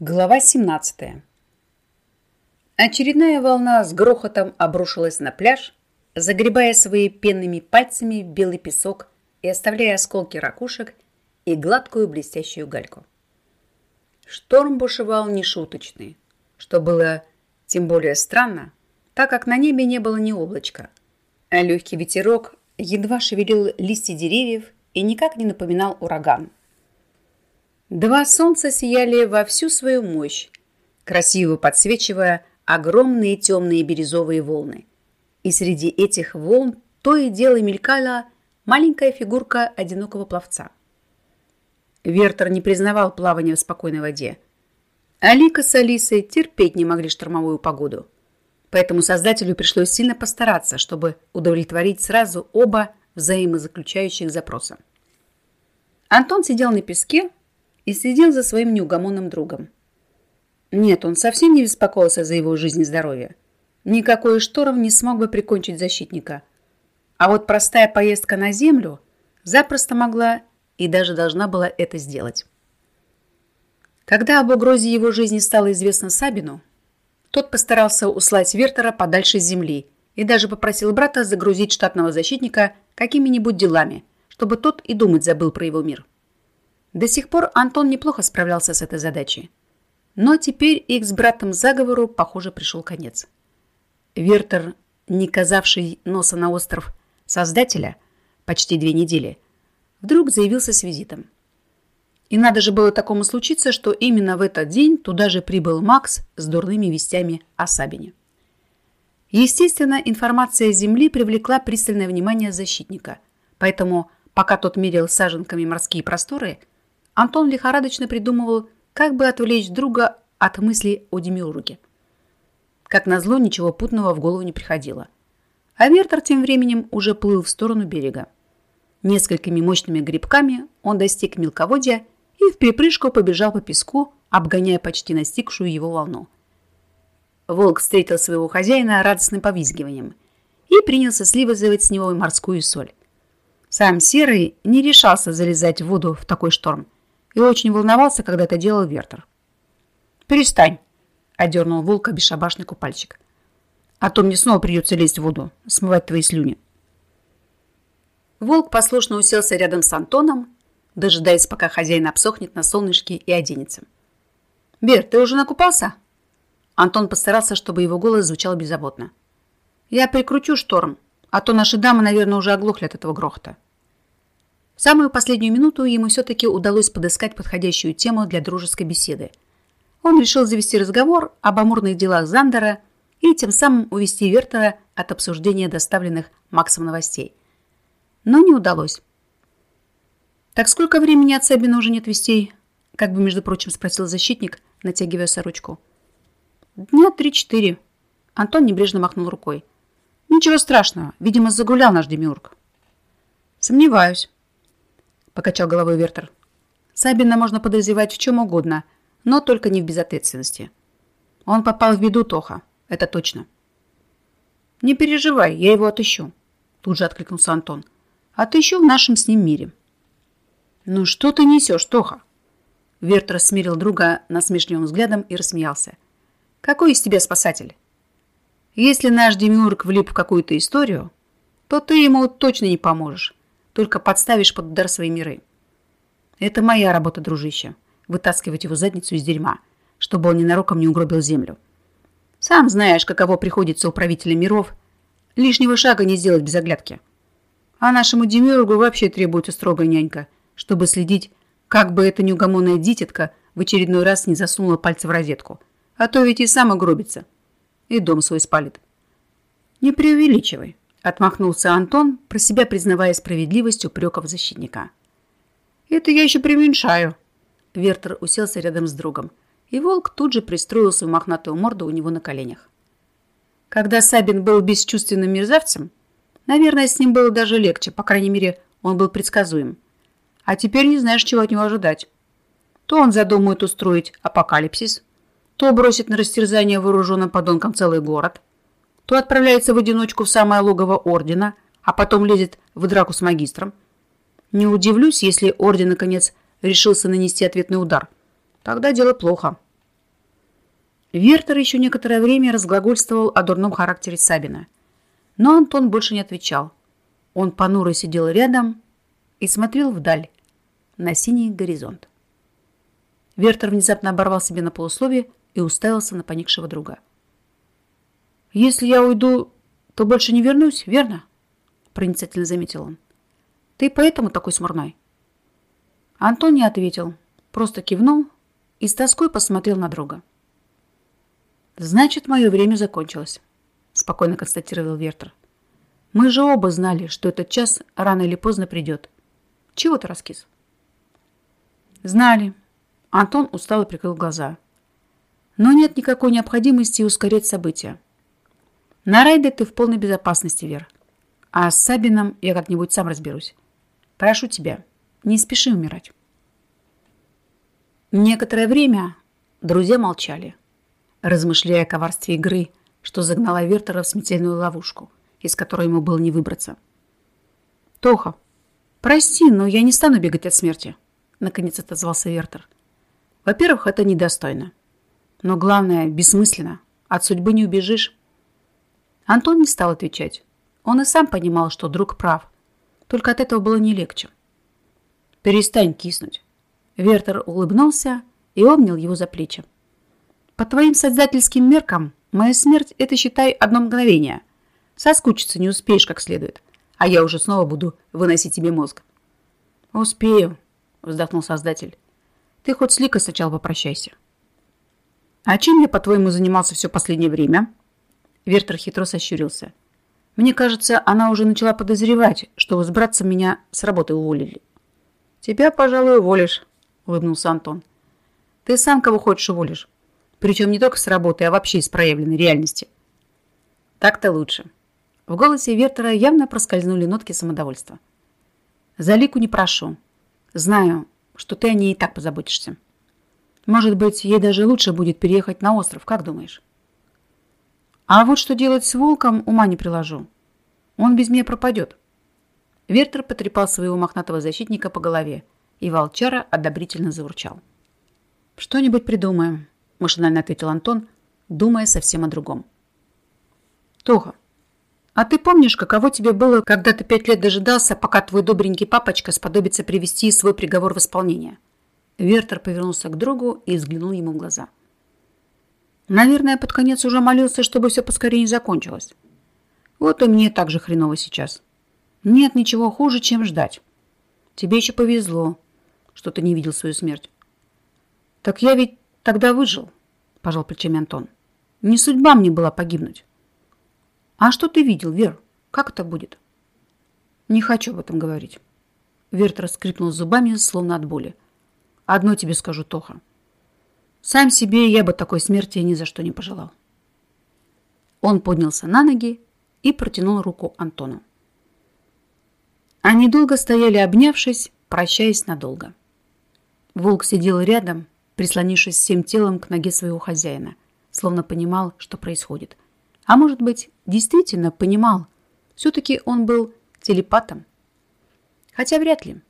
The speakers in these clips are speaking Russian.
Глава 17. Очередная волна с грохотом обрушилась на пляж, загребая своими пенными пальцами белый песок и оставляя осколки ракушек и гладкую блестящую гальку. Шторм бушевал нешуточный, что было тем более странно, так как на небе не было ни облачка, а легкий ветерок едва шевелил листья деревьев и никак не напоминал ураган. Два солнца сияли во всю свою мощь, красиво подсвечивая огромные темные бирюзовые волны. И среди этих волн то и дело мелькала маленькая фигурка одинокого пловца. Вертер не признавал плавания в спокойной воде. Алика с Алисой терпеть не могли штормовую погоду. Поэтому создателю пришлось сильно постараться, чтобы удовлетворить сразу оба взаимозаключающих запроса. Антон сидел на песке, и следил за своим неугомонным другом. Нет, он совсем не беспокоился за его жизнь и здоровье. Никакой шторм не смог бы прикончить защитника. А вот простая поездка на землю запросто могла и даже должна была это сделать. Когда об угрозе его жизни стало известно Сабину, тот постарался услать Вертера подальше с земли и даже попросил брата загрузить штатного защитника какими-нибудь делами, чтобы тот и думать забыл про его мир. До сих пор Антон неплохо справлялся с этой задачей. Но теперь их с братом заговору, похоже, пришел конец. Вертер, не казавший носа на остров Создателя почти две недели, вдруг заявился с визитом. И надо же было такому случиться, что именно в этот день туда же прибыл Макс с дурными вестями о Сабине. Естественно, информация Земли привлекла пристальное внимание защитника, поэтому, пока тот мерил саженками морские просторы, Антон лихорадочно придумывал, как бы отвлечь друга от мысли о Демиурге. Как назло, ничего путного в голову не приходило. А Вертер тем временем уже плыл в сторону берега. Несколькими мощными грибками он достиг мелководья и в припрыжку побежал по песку, обгоняя почти настигшую его волну. Волк встретил своего хозяина радостным повизгиванием и принялся сливозывать с него морскую соль. Сам Серый не решался залезать в воду в такой шторм – и очень волновался, когда это делал Вертер. «Перестань!» – одернул волка бесшабашный купальщик. «А то мне снова придется лезть в воду, смывать твои слюни». Волк послушно уселся рядом с Антоном, дожидаясь, пока хозяин обсохнет на солнышке и оденется. «Бер, ты уже накупался?» Антон постарался, чтобы его голос звучал беззаботно. «Я прикручу шторм, а то наши дамы, наверное, уже оглохли от этого грохота». В самую последнюю минуту ему все-таки удалось подыскать подходящую тему для дружеской беседы. Он решил завести разговор об амурных делах Зандера и тем самым увести Вертера от обсуждения доставленных Максом новостей. Но не удалось. «Так сколько времени от Сабина уже нет вестей?» Как бы, между прочим, спросил защитник, натягивая сорочку. «Дня три-четыре». Антон небрежно махнул рукой. «Ничего страшного. Видимо, загулял наш Демиург». «Сомневаюсь покачал головой Вертер. Сабина можно подозревать в чем угодно, но только не в безответственности. Он попал в беду, Тоха, это точно. Не переживай, я его отыщу, тут же откликнулся Антон. Отыщу в нашем с ним мире. Ну что ты несешь, Тоха? Вертер смирил друга насмешливым взглядом и рассмеялся. Какой из тебя спасатель? Если наш Демиург влип в какую-то историю, то ты ему точно не поможешь только подставишь под удар свои миры. Это моя работа, дружище, вытаскивать его задницу из дерьма, чтобы он ненароком не угробил землю. Сам знаешь, каково приходится управителя миров. Лишнего шага не сделать без оглядки. А нашему демиургу вообще требуется строгая нянька, чтобы следить, как бы эта неугомонная дитятка в очередной раз не засунула пальцы в розетку. А то ведь и сам огробится. И дом свой спалит. Не преувеличивай. Отмахнулся Антон, про себя признавая справедливость упреков защитника. «Это я еще преуменьшаю». Вертер уселся рядом с другом, и волк тут же пристроил свою мохнатую морду у него на коленях. Когда Сабин был бесчувственным мерзавцем, наверное, с ним было даже легче, по крайней мере, он был предсказуем. А теперь не знаешь, чего от него ожидать. То он задумает устроить апокалипсис, то бросит на растерзание вооруженным подонком целый город – то отправляется в одиночку в самое логово ордена, а потом лезет в драку с магистром. Не удивлюсь, если орден, наконец, решился нанести ответный удар. Тогда дело плохо. Вертер еще некоторое время разглагольствовал о дурном характере Сабина. Но Антон больше не отвечал. Он понуро сидел рядом и смотрел вдаль, на синий горизонт. Вертер внезапно оборвал себе на полусловие и уставился на поникшего друга. «Если я уйду, то больше не вернусь, верно?» проницательно заметил он. «Ты поэтому такой смурной?» Антон не ответил, просто кивнул и с тоской посмотрел на друга. «Значит, мое время закончилось», — спокойно констатировал Вертер. «Мы же оба знали, что этот час рано или поздно придет. Чего ты раскис?» «Знали». Антон устало прикрыл глаза. «Но нет никакой необходимости ускорять события. На райде ты в полной безопасности, Вер. А с Сабином я как-нибудь сам разберусь. Прошу тебя, не спеши умирать». Некоторое время друзья молчали размышляя о коварстве игры, что загнала Вертера в смертельную ловушку, из которой ему было не выбраться. «Тоха, прости, но я не стану бегать от смерти», — наконец отозвался Вертер. «Во-первых, это недостойно. Но главное, бессмысленно. От судьбы не убежишь». Антон не стал отвечать. Он и сам понимал, что друг прав. Только от этого было не легче. «Перестань киснуть». Вертер улыбнулся и обнял его за плечи. По твоим создательским меркам, моя смерть – это, считай, одно мгновение. Соскучиться не успеешь как следует, а я уже снова буду выносить тебе мозг. Успею, вздохнул создатель. Ты хоть с Ликой сначала попрощайся. А чем я, по-твоему, занимался все последнее время? Вертер хитро сощурился. Мне кажется, она уже начала подозревать, что вы с братцем меня с работы уволили. Тебя, пожалуй, уволишь, улыбнулся Антон. Ты сам кого хочешь уволишь. Причем не только с работы, а вообще из проявленной реальности. Так-то лучше. В голосе Вертера явно проскользнули нотки самодовольства. За Лику не прошу. Знаю, что ты о ней и так позаботишься. Может быть, ей даже лучше будет переехать на остров, как думаешь? А вот что делать с волком, ума не приложу. Он без меня пропадет. Вертер потрепал своего мохнатого защитника по голове, и волчара одобрительно заурчал. «Что-нибудь придумаем», – машинально ответил Антон, думая совсем о другом. «Тоха, а ты помнишь, каково тебе было, когда ты пять лет дожидался, пока твой добренький папочка сподобится привести свой приговор в исполнение?» Вертер повернулся к другу и взглянул ему в глаза. «Наверное, под конец уже молился, чтобы все поскорее закончилось. Вот и мне так же хреново сейчас. Нет ничего хуже, чем ждать. Тебе еще повезло, что ты не видел свою смерть. Так я ведь Тогда выжил, пожал плечами Антон. Не судьба мне была погибнуть. А что ты видел, Вер? Как это будет? Не хочу об этом говорить. Верт раскрипнул зубами, словно от боли. Одно тебе скажу, Тоха. Сам себе я бы такой смерти ни за что не пожелал. Он поднялся на ноги и протянул руку Антону. Они долго стояли, обнявшись, прощаясь надолго. Волк сидел рядом, прислонившись всем телом к ноге своего хозяина, словно понимал, что происходит. А может быть, действительно понимал. Все-таки он был телепатом. Хотя вряд ли.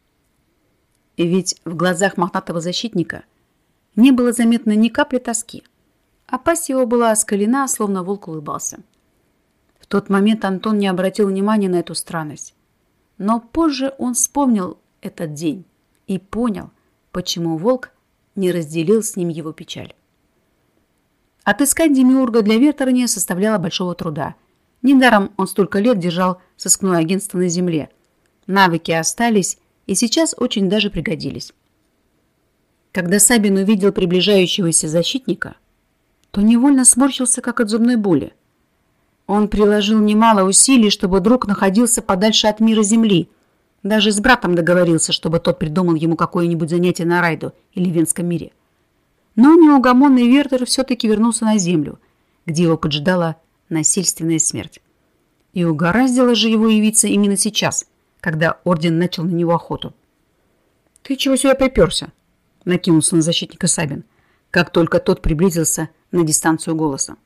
И ведь в глазах мохнатого защитника не было заметно ни капли тоски, а пасть его была оскалена, словно волк улыбался. В тот момент Антон не обратил внимания на эту странность. Но позже он вспомнил этот день и понял, почему волк не разделил с ним его печаль. Отыскать Демиурга для Вертера не составляло большого труда. Недаром он столько лет держал сыскное агентство на земле. Навыки остались и сейчас очень даже пригодились. Когда Сабин увидел приближающегося защитника, то невольно сморщился, как от зубной боли. Он приложил немало усилий, чтобы друг находился подальше от мира Земли – даже с братом договорился, чтобы тот придумал ему какое-нибудь занятие на Райду или Венском мире. Но неугомонный Вертер все-таки вернулся на землю, где его поджидала насильственная смерть. И угораздило же его явиться именно сейчас, когда Орден начал на него охоту. «Ты чего сюда приперся?» – накинулся на защитника Сабин, как только тот приблизился на дистанцию голоса.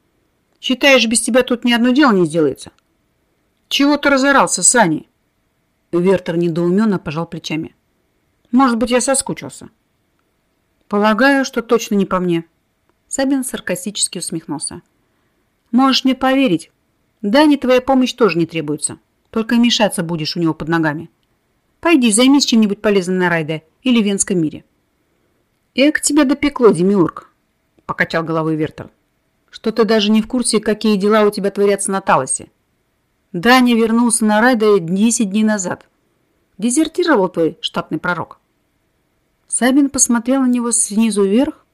«Считаешь, без тебя тут ни одно дело не сделается?» «Чего ты разорался, Сани?» Вертер недоуменно пожал плечами. «Может быть, я соскучился?» «Полагаю, что точно не по мне», Сабин саркастически усмехнулся. «Можешь мне поверить, Дане твоя помощь тоже не требуется. Только мешаться будешь у него под ногами. Пойди, займись чем-нибудь полезным на Райде или Венском мире». «Эк, тебя допекло, Демиург», — покачал головой Вертер. «Что ты даже не в курсе, какие дела у тебя творятся на Талосе. Даня вернулся на Райде 10 дней назад. Дезертировал твой штатный пророк». Сабин посмотрел на него снизу вверх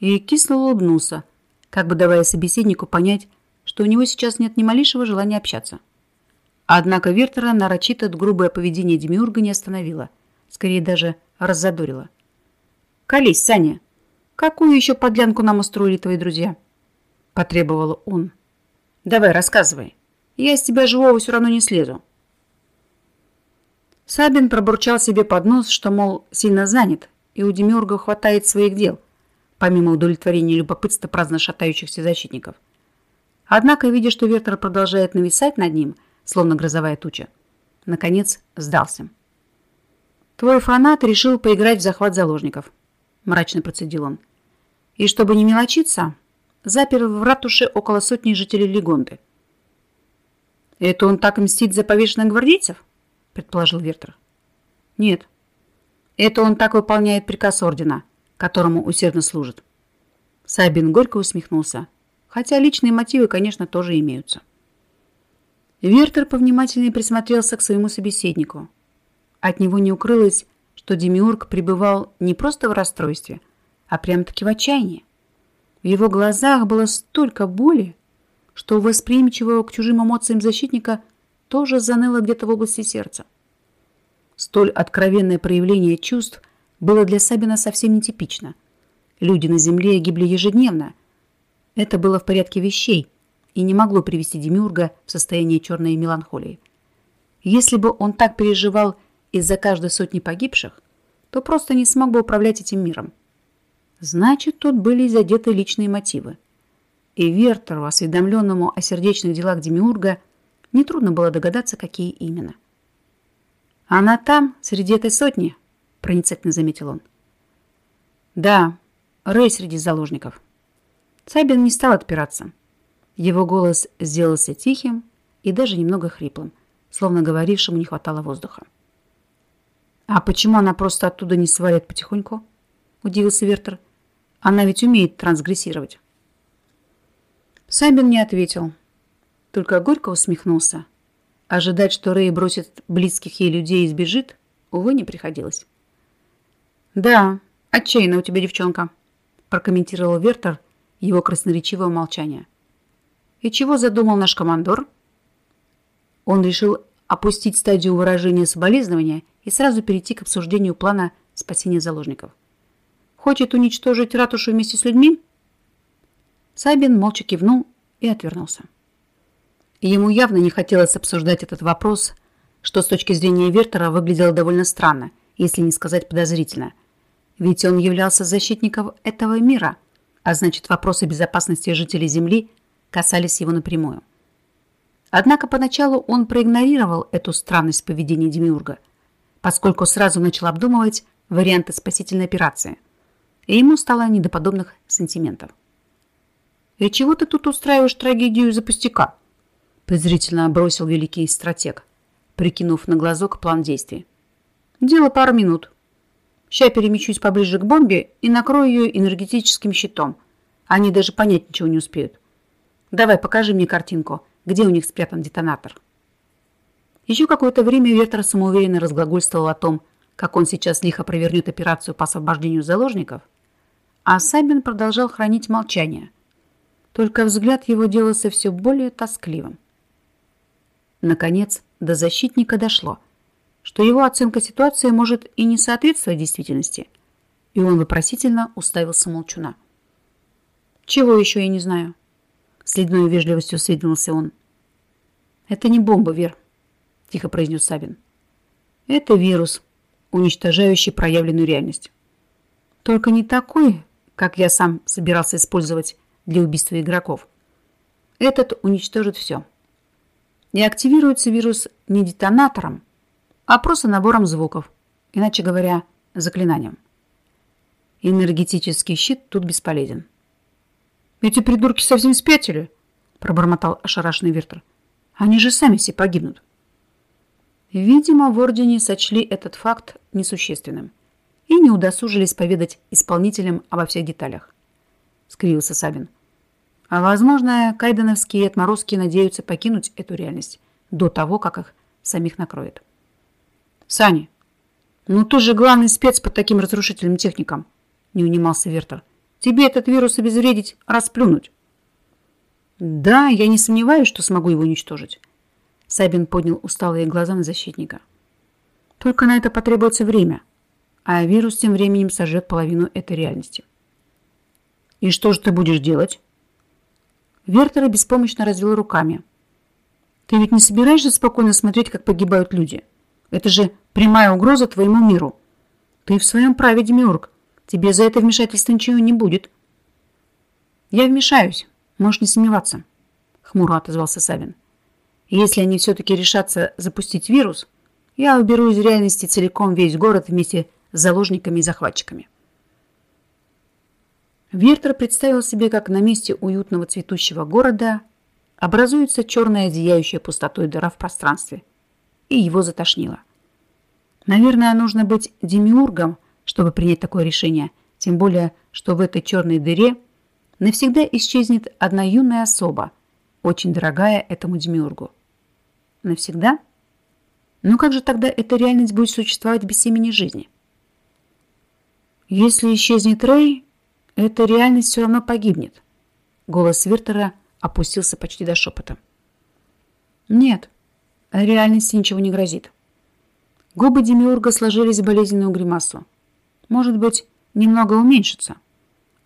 и кисло улыбнулся, как бы давая собеседнику понять, что у него сейчас нет ни малейшего желания общаться. Однако Вертера нарочито грубое поведение Демиурга не остановило, скорее даже раззадорило. «Колись, Саня, какую еще подлянку нам устроили твои друзья?» – потребовал он. «Давай, рассказывай. Я из тебя живого все равно не слезу». Сабин пробурчал себе под нос, что, мол, сильно занят, и у Демиурга хватает своих дел, помимо удовлетворения любопытства праздно шатающихся защитников. Однако, видя, что Вертер продолжает нависать над ним, словно грозовая туча, наконец сдался. «Твой фанат решил поиграть в захват заложников», – мрачно процедил он. «И чтобы не мелочиться, запер в ратуше около сотни жителей Легонды». «Это он так мстит за повешенных гвардейцев?» – предположил Вертер. «Нет. Это он так выполняет приказ ордена, которому усердно служит». Сабин горько усмехнулся, хотя личные мотивы, конечно, тоже имеются. Вертер повнимательнее присмотрелся к своему собеседнику. От него не укрылось, что Демиург пребывал не просто в расстройстве, а прям-таки в отчаянии. В его глазах было столько боли, что у восприимчивого к чужим эмоциям защитника тоже заныло где-то в области сердца. Столь откровенное проявление чувств было для Сабина совсем нетипично. Люди на земле гибли ежедневно. Это было в порядке вещей и не могло привести Демиурга в состояние черной меланхолии. Если бы он так переживал из-за каждой сотни погибших, то просто не смог бы управлять этим миром. Значит, тут были задеты личные мотивы. И Вертеру, осведомленному о сердечных делах Демиурга, Нетрудно было догадаться, какие именно. «Она там, среди этой сотни?» – проницательно заметил он. «Да, Рэй среди заложников». Сабин не стал отпираться. Его голос сделался тихим и даже немного хриплым, словно говорившему не хватало воздуха. «А почему она просто оттуда не свалит потихоньку?» – удивился Вертер. «Она ведь умеет трансгрессировать». Сабин не ответил, только горько усмехнулся. Ожидать, что Рэй бросит близких ей людей и сбежит, увы, не приходилось. «Да, отчаянно у тебя девчонка», прокомментировал Вертер его красноречивое молчание. «И чего задумал наш командор?» Он решил опустить стадию выражения соболезнования и сразу перейти к обсуждению плана спасения заложников. «Хочет уничтожить ратушу вместе с людьми?» Сабин молча кивнул и отвернулся. Ему явно не хотелось обсуждать этот вопрос, что с точки зрения Вертера выглядело довольно странно, если не сказать подозрительно. Ведь он являлся защитником этого мира, а значит вопросы безопасности жителей Земли касались его напрямую. Однако поначалу он проигнорировал эту странность поведения Демиурга, поскольку сразу начал обдумывать варианты спасительной операции, и ему стало не до подобных сантиментов. «И чего ты тут устраиваешь трагедию из-за пустяка?» презрительно бросил великий стратег, прикинув на глазок план действий. Дело пару минут. Ща перемещусь поближе к бомбе и накрою ее энергетическим щитом. Они даже понять ничего не успеют. Давай, покажи мне картинку, где у них спрятан детонатор. Еще какое-то время Вертер самоуверенно разглагольствовал о том, как он сейчас лихо провернет операцию по освобождению заложников, а Сабин продолжал хранить молчание. Только взгляд его делался все более тоскливым. Наконец, до защитника дошло, что его оценка ситуации может и не соответствовать действительности, и он вопросительно уставился молчуна. «Чего еще я не знаю?» С ледной вежливостью осведомился он. «Это не бомба, Вер», – тихо произнес Сабин. «Это вирус, уничтожающий проявленную реальность. Только не такой, как я сам собирался использовать для убийства игроков. Этот уничтожит все. И активируется вирус не детонатором, а просто набором звуков, иначе говоря, заклинанием. Энергетический щит тут бесполезен. Эти придурки совсем спятили, пробормотал ошарашенный Вертер. Они же сами все погибнут. Видимо, в Ордене сочли этот факт несущественным и не удосужились поведать исполнителям обо всех деталях. Скривился Сабин. А возможно, кайденовские отморозки надеются покинуть эту реальность до того, как их самих накроет. Сани, ну ты же главный спец по таким разрушительным техникам, не унимался Вертер. Тебе этот вирус обезвредить, расплюнуть. Да, я не сомневаюсь, что смогу его уничтожить. Сабин поднял усталые глаза на защитника. Только на это потребуется время, а вирус тем временем сожжет половину этой реальности. И что же ты будешь делать? Вертер беспомощно развел руками. «Ты ведь не собираешься спокойно смотреть, как погибают люди? Это же прямая угроза твоему миру. Ты в своем праве, Демиург. Тебе за это вмешательство ничего не будет». «Я вмешаюсь, можешь не сомневаться», — хмуро отозвался Савин. «Если они все-таки решатся запустить вирус, я уберу из реальности целиком весь город вместе с заложниками и захватчиками». Вертер представил себе, как на месте уютного цветущего города образуется черная зияющая пустотой дыра в пространстве, и его затошнило. Наверное, нужно быть демиургом, чтобы принять такое решение, тем более, что в этой черной дыре навсегда исчезнет одна юная особа, очень дорогая этому демиургу. Навсегда? Ну как же тогда эта реальность будет существовать без семени жизни? Если исчезнет Рэй, эта реальность все равно погибнет. Голос Вертера опустился почти до шепота. Нет, реальности ничего не грозит. Губы Демиурга сложились в болезненную гримасу. Может быть, немного уменьшится.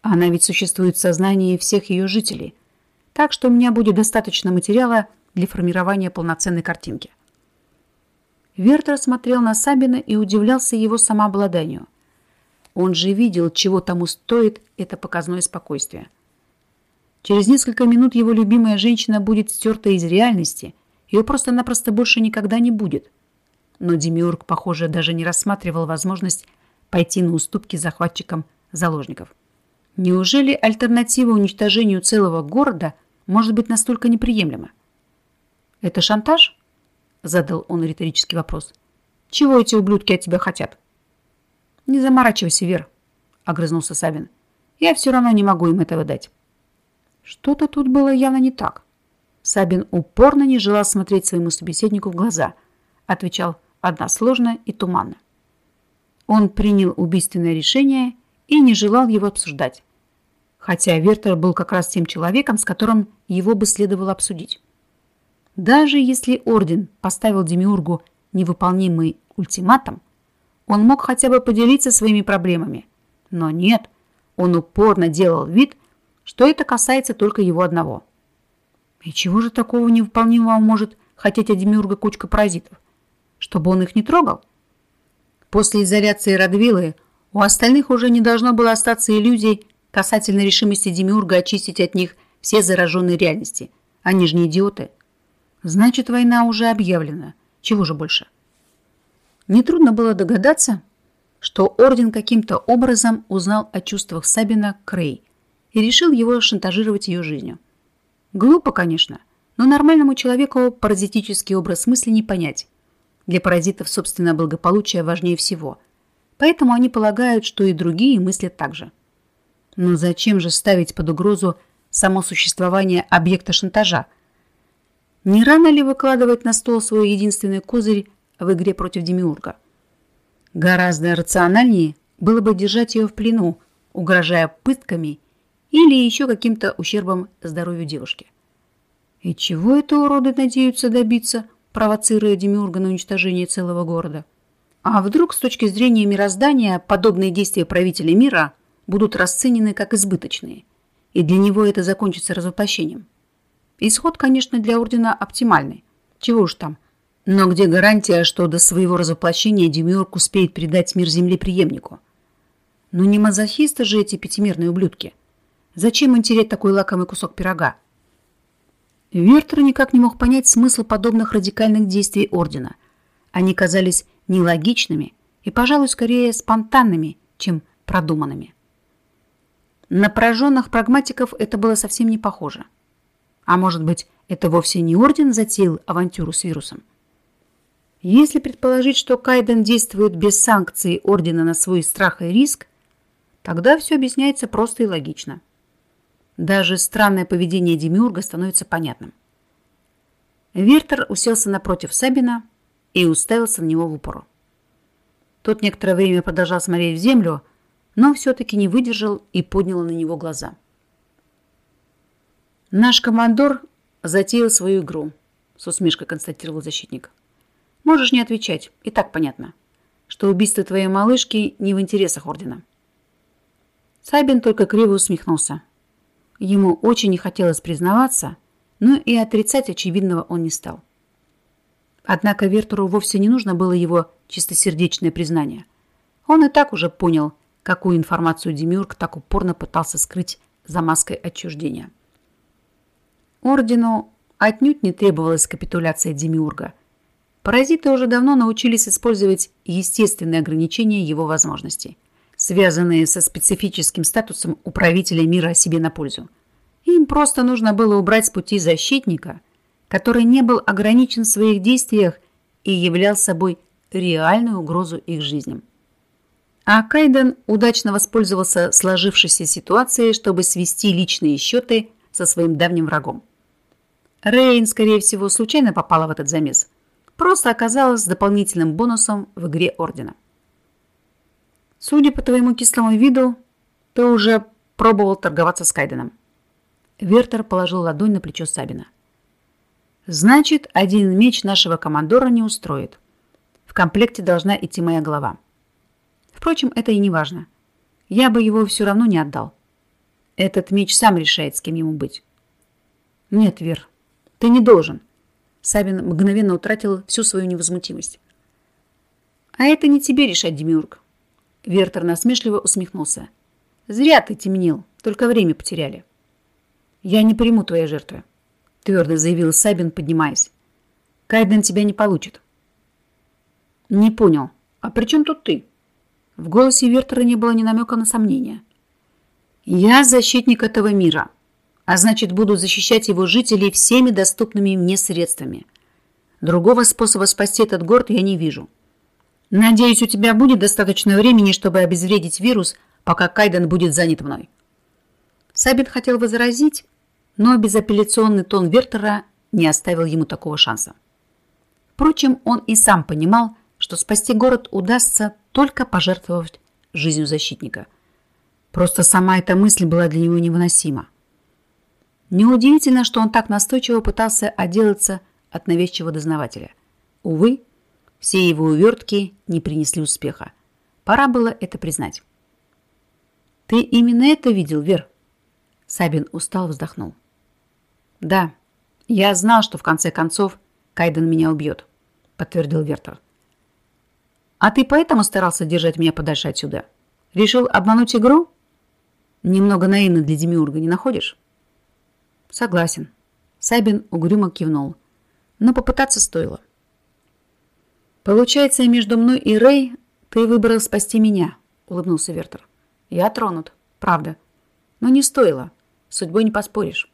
Она ведь существует в сознании всех ее жителей. Так что у меня будет достаточно материала для формирования полноценной картинки. Вертер смотрел на Сабина и удивлялся его самообладанию. Он же видел, чего тому стоит это показное спокойствие. Через несколько минут его любимая женщина будет стерта из реальности, ее просто-напросто больше никогда не будет. Но Демиург, похоже, даже не рассматривал возможность пойти на уступки захватчикам заложников. Неужели альтернатива уничтожению целого города может быть настолько неприемлема? «Это шантаж?» – задал он риторический вопрос. «Чего эти ублюдки от тебя хотят?» «Не заморачивайся, Вер», — огрызнулся Савин. «Я все равно не могу им этого дать». Что-то тут было явно не так. Сабин упорно не желал смотреть своему собеседнику в глаза. Отвечал односложно и туманно. Он принял убийственное решение и не желал его обсуждать. Хотя Вертер был как раз тем человеком, с которым его бы следовало обсудить. Даже если Орден поставил Демиургу невыполнимый ультиматум, он мог хотя бы поделиться своими проблемами. Но нет, он упорно делал вид, что это касается только его одного. И чего же такого невыполнимого может хотеть от Демиурга кучка паразитов? Чтобы он их не трогал? После изоляции Радвилы у остальных уже не должно было остаться иллюзий касательно решимости Демиурга очистить от них все зараженные реальности. Они же не идиоты. Значит, война уже объявлена. Чего же больше? Нетрудно было догадаться, что Орден каким-то образом узнал о чувствах Сабина Крей и решил его шантажировать ее жизнью. Глупо, конечно, но нормальному человеку паразитический образ мысли не понять. Для паразитов собственное благополучие важнее всего, поэтому они полагают, что и другие мыслят так же. Но зачем же ставить под угрозу само существование объекта шантажа? Не рано ли выкладывать на стол свой единственный козырь в игре против Демиурга. Гораздо рациональнее было бы держать ее в плену, угрожая пытками или еще каким-то ущербом здоровью девушки. И чего это уроды надеются добиться, провоцируя Демиурга на уничтожение целого города? А вдруг с точки зрения мироздания подобные действия правителя мира будут расценены как избыточные, и для него это закончится развоплощением? Исход, конечно, для Ордена оптимальный. Чего уж там, но где гарантия, что до своего разоплощения Демиург успеет передать мир Земли преемнику? Ну не мазохисты же эти пятимерные ублюдки. Зачем им тереть такой лакомый кусок пирога? Вертер никак не мог понять смысл подобных радикальных действий Ордена. Они казались нелогичными и, пожалуй, скорее спонтанными, чем продуманными. На пораженных прагматиков это было совсем не похоже. А может быть, это вовсе не Орден затеял авантюру с вирусом? Если предположить, что Кайден действует без санкций Ордена на свой страх и риск, тогда все объясняется просто и логично. Даже странное поведение Демиурга становится понятным. Вертер уселся напротив Сабина и уставился на него в упор. Тот некоторое время продолжал смотреть в землю, но все-таки не выдержал и поднял на него глаза. «Наш командор затеял свою игру», — с усмешкой констатировал защитник. «Можешь не отвечать, и так понятно, что убийство твоей малышки не в интересах Ордена». Сабин только криво усмехнулся. Ему очень не хотелось признаваться, но и отрицать очевидного он не стал. Однако Вертеру вовсе не нужно было его чистосердечное признание. Он и так уже понял, какую информацию Демиург так упорно пытался скрыть за маской отчуждения. Ордену отнюдь не требовалась капитуляция Демиурга. Паразиты уже давно научились использовать естественные ограничения его возможностей, связанные со специфическим статусом управителя мира себе на пользу. Им просто нужно было убрать с пути защитника, который не был ограничен в своих действиях и являл собой реальную угрозу их жизням. А Кайден удачно воспользовался сложившейся ситуацией, чтобы свести личные счеты со своим давним врагом. Рейн, скорее всего, случайно попала в этот замес. Просто оказалась дополнительным бонусом в игре Ордена. Судя по твоему кислому виду, ты уже пробовал торговаться с Кайденом. Вертер положил ладонь на плечо Сабина. Значит, один меч нашего командора не устроит. В комплекте должна идти моя голова. Впрочем, это и не важно. Я бы его все равно не отдал. Этот меч сам решает, с кем ему быть. Нет, Вер, ты не должен. Сабин мгновенно утратил всю свою невозмутимость. А это не тебе решать, Демиург. Вертер насмешливо усмехнулся. Зря ты темнил, только время потеряли. Я не приму твоей жертвы твердо заявил Сабин, поднимаясь. Кайден тебя не получит. Не понял. А при чем тут ты? В голосе Вертера не было ни намека на сомнение. Я защитник этого мира, а значит, буду защищать его жителей всеми доступными мне средствами. Другого способа спасти этот город я не вижу. Надеюсь, у тебя будет достаточно времени, чтобы обезвредить вирус, пока Кайден будет занят мной. Сабин хотел возразить, но безапелляционный тон Вертера не оставил ему такого шанса. Впрочем, он и сам понимал, что спасти город удастся только пожертвовать жизнью защитника. Просто сама эта мысль была для него невыносима. Неудивительно, что он так настойчиво пытался отделаться от навязчивого дознавателя. Увы, все его увертки не принесли успеха. Пора было это признать. «Ты именно это видел, Вер?» Сабин устал вздохнул. «Да, я знал, что в конце концов Кайден меня убьет», — подтвердил Вертер. «А ты поэтому старался держать меня подальше отсюда? Решил обмануть игру? Немного наивно для Демиурга, не находишь?» «Согласен». Сабин угрюмо кивнул. «Но попытаться стоило». «Получается, между мной и Рэй ты выбрал спасти меня», — улыбнулся Вертер. «Я тронут, правда. Но не стоило. Судьбой не поспоришь».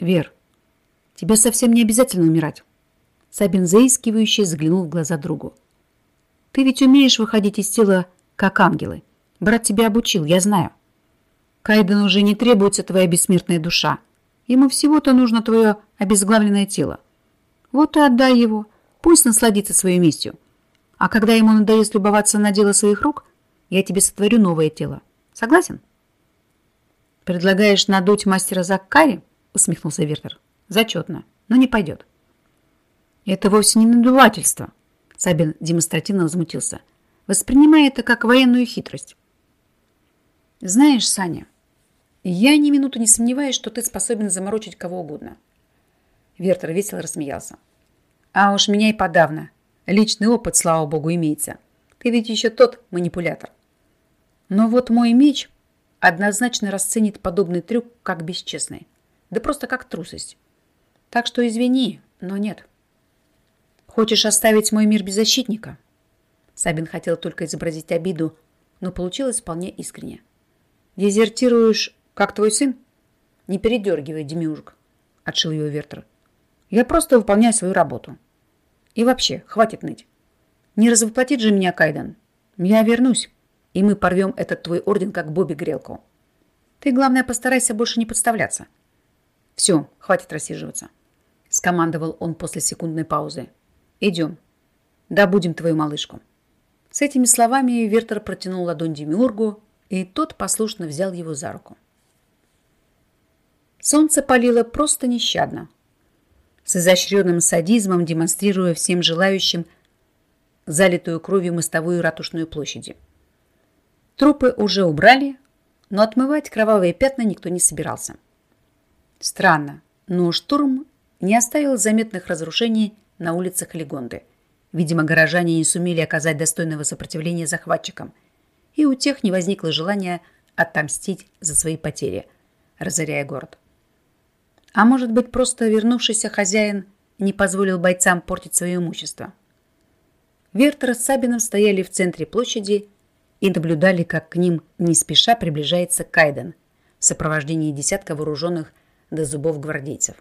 Вер, тебе совсем не обязательно умирать. Сабин заискивающе заглянул в глаза другу. Ты ведь умеешь выходить из тела, как ангелы. Брат тебя обучил, я знаю. Кайдену уже не требуется твоя бессмертная душа. Ему всего-то нужно твое обезглавленное тело. Вот и отдай его. Пусть насладится своей местью. А когда ему надоест любоваться на дело своих рук, я тебе сотворю новое тело. Согласен? Предлагаешь надуть мастера Заккари? усмехнулся Вертер. Зачетно, но не пойдет. Это вовсе не надувательство. Сабин демонстративно возмутился. Воспринимай это как военную хитрость. Знаешь, Саня, я ни минуты не сомневаюсь, что ты способен заморочить кого угодно. Вертер весело рассмеялся. А уж меня и подавно. Личный опыт, слава богу, имеется. Ты ведь еще тот манипулятор. Но вот мой меч однозначно расценит подобный трюк как бесчестный. Да просто как трусость. Так что извини, но нет. Хочешь оставить мой мир без защитника? Сабин хотел только изобразить обиду, но получилось вполне искренне. Дезертируешь, как твой сын? Не передергивай, Демиург, отшил его Вертер. Я просто выполняю свою работу. И вообще, хватит ныть. Не развоплотит же меня Кайден. Я вернусь, и мы порвем этот твой орден, как Бобби Грелку. Ты, главное, постарайся больше не подставляться. Все, хватит рассиживаться. Скомандовал он после секундной паузы. Идем. Добудем твою малышку. С этими словами Вертер протянул ладонь Демиургу, и тот послушно взял его за руку. Солнце палило просто нещадно, с изощренным садизмом демонстрируя всем желающим залитую кровью мостовую ратушную площади. Трупы уже убрали, но отмывать кровавые пятна никто не собирался. Странно, но штурм не оставил заметных разрушений на улицах Легонды. Видимо, горожане не сумели оказать достойного сопротивления захватчикам, и у тех не возникло желания отомстить за свои потери, разоряя город. А может быть, просто вернувшийся хозяин не позволил бойцам портить свое имущество. Вертер с Сабином стояли в центре площади и наблюдали, как к ним не спеша приближается Кайден в сопровождении десятка вооруженных до зубов гвардейцев.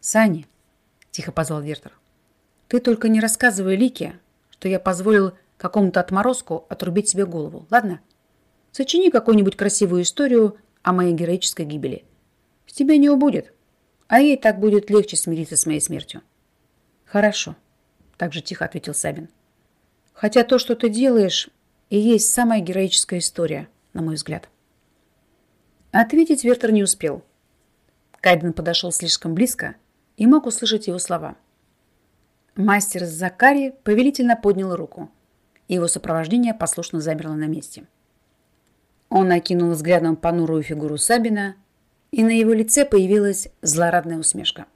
«Саня», – тихо позвал Вертер, – «ты только не рассказывай Лике, что я позволил какому-то отморозку отрубить себе голову, ладно? Сочини какую-нибудь красивую историю о моей героической гибели. С тебя не убудет, а ей так будет легче смириться с моей смертью». «Хорошо», – также тихо ответил Сабин. «Хотя то, что ты делаешь, и есть самая героическая история, на мой взгляд». Ответить Вертер не успел. Кайден подошел слишком близко и мог услышать его слова. Мастер Закари повелительно поднял руку. и Его сопровождение послушно замерло на месте. Он окинул взглядом понурую фигуру Сабина, и на его лице появилась злорадная усмешка.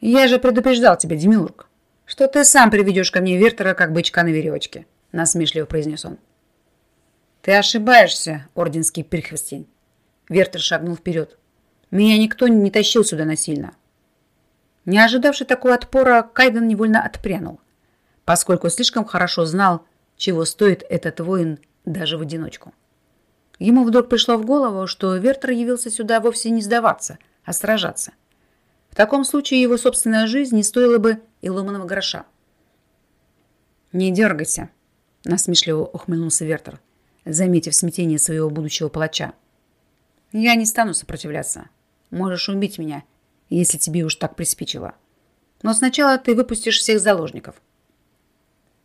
«Я же предупреждал тебя, Демиург, что ты сам приведешь ко мне Вертера, как бычка на веревочке», насмешливо произнес он. «Ты ошибаешься, орденский прихвостень!» Вертер шагнул вперед. «Меня никто не тащил сюда насильно. Не ожидавший такого отпора, Кайден невольно отпрянул, поскольку слишком хорошо знал, чего стоит этот воин даже в одиночку. Ему вдруг пришло в голову, что Вертер явился сюда вовсе не сдаваться, а сражаться. В таком случае его собственная жизнь не стоила бы и ломаного гроша. «Не дергайся», – насмешливо ухмыльнулся Вертер, заметив смятение своего будущего палача. «Я не стану сопротивляться. Можешь убить меня, если тебе уж так приспичило. Но сначала ты выпустишь всех заложников.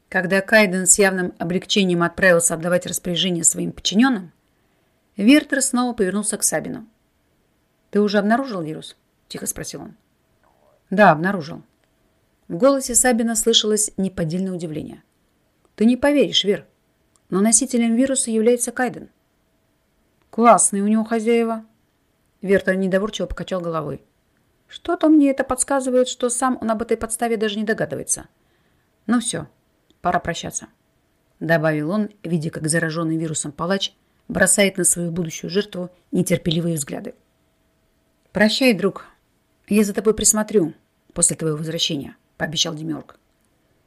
Когда Кайден с явным облегчением отправился отдавать распоряжение своим подчиненным, Вертер снова повернулся к Сабину. «Ты уже обнаружил вирус?» – тихо спросил он. «Да, обнаружил». В голосе Сабина слышалось неподдельное удивление. «Ты не поверишь, Вер, но носителем вируса является Кайден». «Классные у него хозяева». Вертер недоворчиво покачал головой. Что-то мне это подсказывает, что сам он об этой подставе даже не догадывается. Ну все, пора прощаться. Добавил он, видя, как зараженный вирусом палач бросает на свою будущую жертву нетерпеливые взгляды. «Прощай, друг. Я за тобой присмотрю после твоего возвращения», — пообещал Демиург.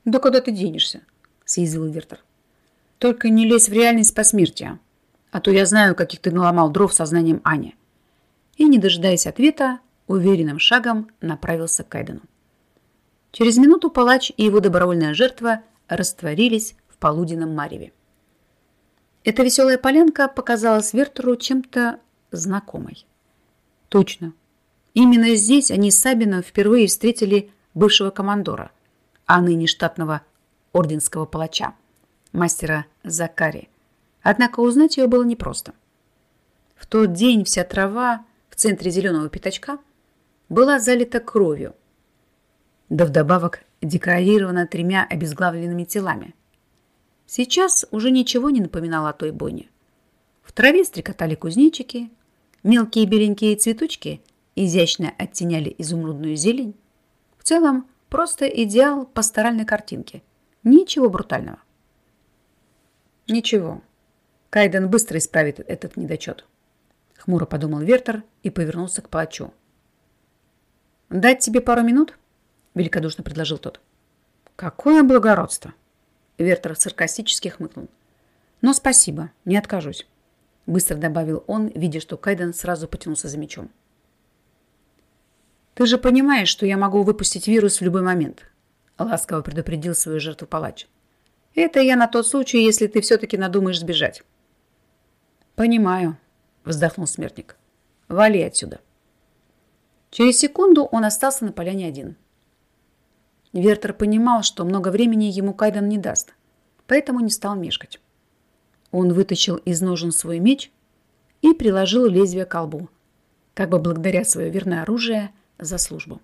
«Да куда ты денешься?» — съязвил Вертер. «Только не лезь в реальность по смерти, а то я знаю, каких ты наломал дров сознанием Ани». И, не дожидаясь ответа, уверенным шагом направился к Кайдену. Через минуту палач и его добровольная жертва растворились в полуденном мареве. Эта веселая полянка показалась Вертеру чем-то знакомой. Точно. Именно здесь они с Сабином впервые встретили бывшего командора, а ныне штатного орденского палача, мастера Закари. Однако узнать ее было непросто. В тот день вся трава в центре зеленого пятачка была залита кровью, да вдобавок декорирована тремя обезглавленными телами. Сейчас уже ничего не напоминало о той бойне. В траве стрекотали кузнечики, мелкие беленькие цветочки изящно оттеняли изумрудную зелень. В целом, просто идеал пасторальной картинки. Ничего брутального. Ничего. Кайден быстро исправит этот недочет. Хмуро подумал Вертер и повернулся к палачу. «Дать тебе пару минут?» – великодушно предложил тот. «Какое благородство!» Вертер саркастически хмыкнул. «Но спасибо, не откажусь. Быстро добавил он, видя, что Кайден сразу потянулся за мечом. «Ты же понимаешь, что я могу выпустить вирус в любой момент», ласково предупредил свою жертву палач. «Это я на тот случай, если ты все-таки надумаешь сбежать». «Понимаю», вздохнул смертник. «Вали отсюда». Через секунду он остался на поляне один. Вертер понимал, что много времени ему Кайден не даст, поэтому не стал мешкать. Он вытащил из ножен свой меч и приложил лезвие к колбу, как бы благодаря свое верное оружие за службу.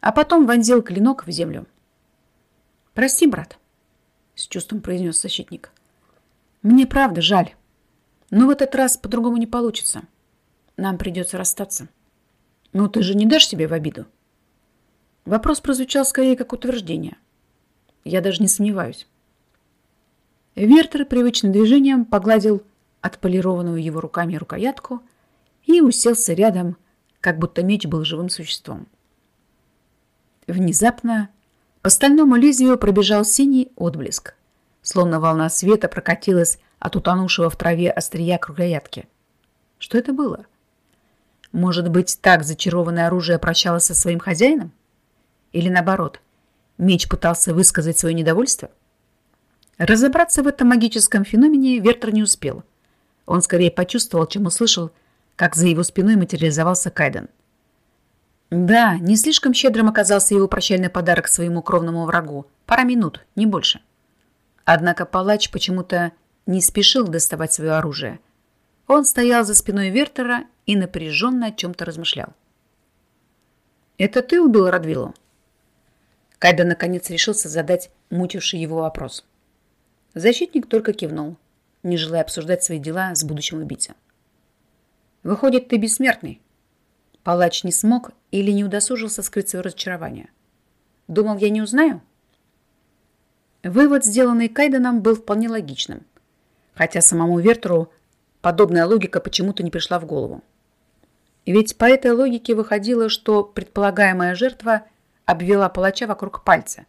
А потом вонзил клинок в землю. «Прости, брат», — с чувством произнес защитник. «Мне правда жаль, но в этот раз по-другому не получится. Нам придется расстаться». «Ну ты же не дашь себе в обиду?» Вопрос прозвучал скорее как утверждение. Я даже не сомневаюсь. Вертер привычным движением погладил отполированную его руками рукоятку и уселся рядом, как будто меч был живым существом. Внезапно по стальному лезвию пробежал синий отблеск, словно волна света прокатилась от утонувшего в траве острия к рукоятке. Что это было? Может быть, так зачарованное оружие прощалось со своим хозяином? Или наоборот, меч пытался высказать свое недовольство? — Разобраться в этом магическом феномене Вертер не успел. Он скорее почувствовал, чем услышал, как за его спиной материализовался Кайден. Да, не слишком щедрым оказался его прощальный подарок своему кровному врагу. Пара минут, не больше. Однако палач почему-то не спешил доставать свое оружие. Он стоял за спиной Вертера и напряженно о чем-то размышлял. «Это ты убил Радвиллу?» Кайден наконец решился задать мучивший его вопрос. Защитник только кивнул, не желая обсуждать свои дела с будущим убийцей. «Выходит, ты бессмертный?» Палач не смог или не удосужился скрыть свое разочарование. «Думал, я не узнаю?» Вывод, сделанный Кайденом, был вполне логичным, хотя самому Вертеру подобная логика почему-то не пришла в голову. Ведь по этой логике выходило, что предполагаемая жертва обвела палача вокруг пальца,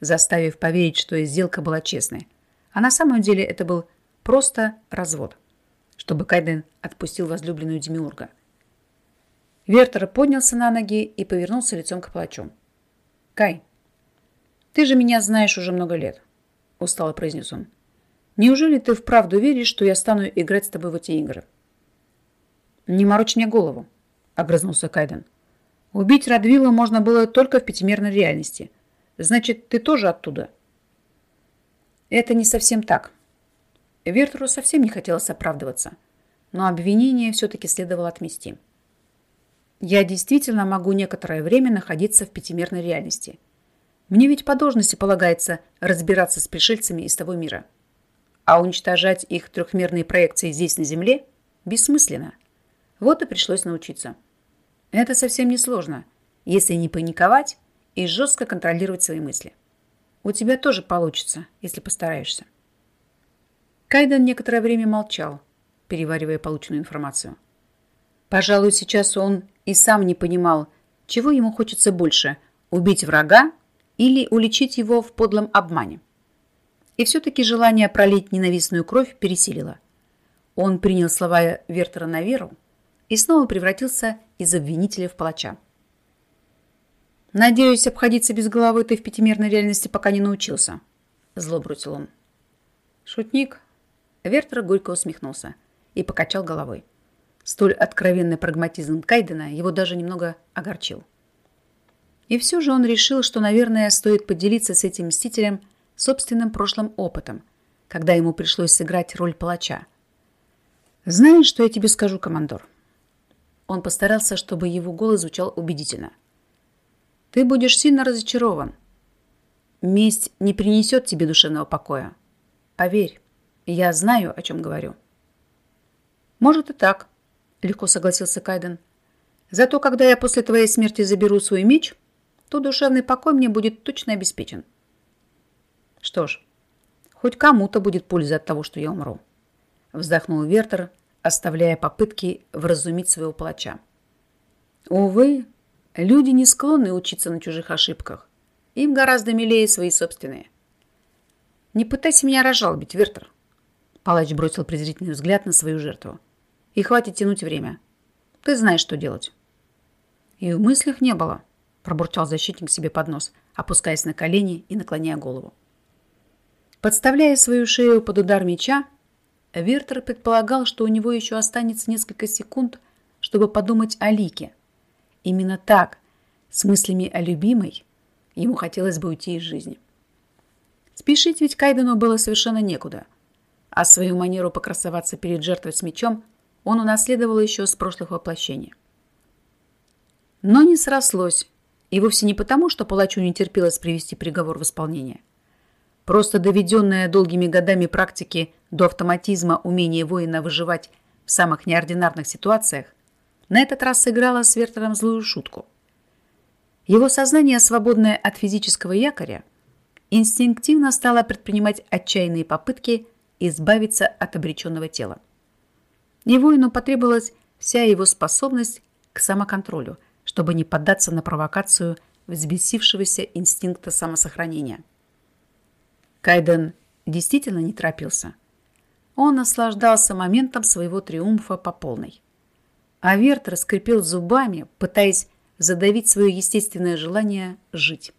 заставив поверить, что сделка была честной, а на самом деле это был просто развод, чтобы Кайден отпустил возлюбленную Демиурга. Вертер поднялся на ноги и повернулся лицом к палачу. «Кай, ты же меня знаешь уже много лет», — устало произнес он. «Неужели ты вправду веришь, что я стану играть с тобой в эти игры?» «Не морочь мне голову», — огрызнулся Кайден. «Убить Радвилла можно было только в пятимерной реальности. Значит, ты тоже оттуда». Это не совсем так. Вертеру совсем не хотелось оправдываться, но обвинение все-таки следовало отмести. Я действительно могу некоторое время находиться в пятимерной реальности. Мне ведь по должности полагается разбираться с пришельцами из того мира. А уничтожать их трехмерные проекции здесь, на Земле, бессмысленно. Вот и пришлось научиться. Это совсем не сложно, если не паниковать и жестко контролировать свои мысли. У тебя тоже получится, если постараешься. Кайден некоторое время молчал, переваривая полученную информацию. Пожалуй, сейчас он и сам не понимал, чего ему хочется больше – убить врага или уличить его в подлом обмане. И все-таки желание пролить ненавистную кровь пересилило. Он принял слова Вертера на веру и снова превратился из обвинителя в палача. «Надеюсь, обходиться без головы ты в пятимерной реальности пока не научился», – зло бросил он. Шутник. Вертер горько усмехнулся и покачал головой. Столь откровенный прагматизм Кайдена его даже немного огорчил. И все же он решил, что, наверное, стоит поделиться с этим мстителем собственным прошлым опытом, когда ему пришлось сыграть роль палача. «Знаешь, что я тебе скажу, командор?» Он постарался, чтобы его голос звучал убедительно – ты будешь сильно разочарован. Месть не принесет тебе душевного покоя. Поверь, я знаю, о чем говорю. Может и так, легко согласился Кайден. Зато когда я после твоей смерти заберу свой меч, то душевный покой мне будет точно обеспечен. Что ж, хоть кому-то будет польза от того, что я умру. Вздохнул Вертер, оставляя попытки вразумить своего палача. Увы, Люди не склонны учиться на чужих ошибках. Им гораздо милее свои собственные. Не пытайся меня разжалобить, Вертер. Палач бросил презрительный взгляд на свою жертву. И хватит тянуть время. Ты знаешь, что делать. И в мыслях не было, пробурчал защитник себе под нос, опускаясь на колени и наклоняя голову. Подставляя свою шею под удар меча, Вертер предполагал, что у него еще останется несколько секунд, чтобы подумать о Лике. Именно так, с мыслями о любимой, ему хотелось бы уйти из жизни. Спешить ведь Кайдену было совершенно некуда, а свою манеру покрасоваться перед жертвой с мечом он унаследовал еще с прошлых воплощений. Но не срослось, и вовсе не потому, что палачу не терпелось привести приговор в исполнение. Просто доведенное долгими годами практики до автоматизма умение воина выживать в самых неординарных ситуациях на этот раз сыграло с Вертером злую шутку. Его сознание, свободное от физического якоря, инстинктивно стало предпринимать отчаянные попытки избавиться от обреченного тела. И воину потребовалась вся его способность к самоконтролю, чтобы не поддаться на провокацию взбесившегося инстинкта самосохранения – Кайден действительно не торопился. Он наслаждался моментом своего триумфа по полной. А Верт раскрепил зубами, пытаясь задавить свое естественное желание жить.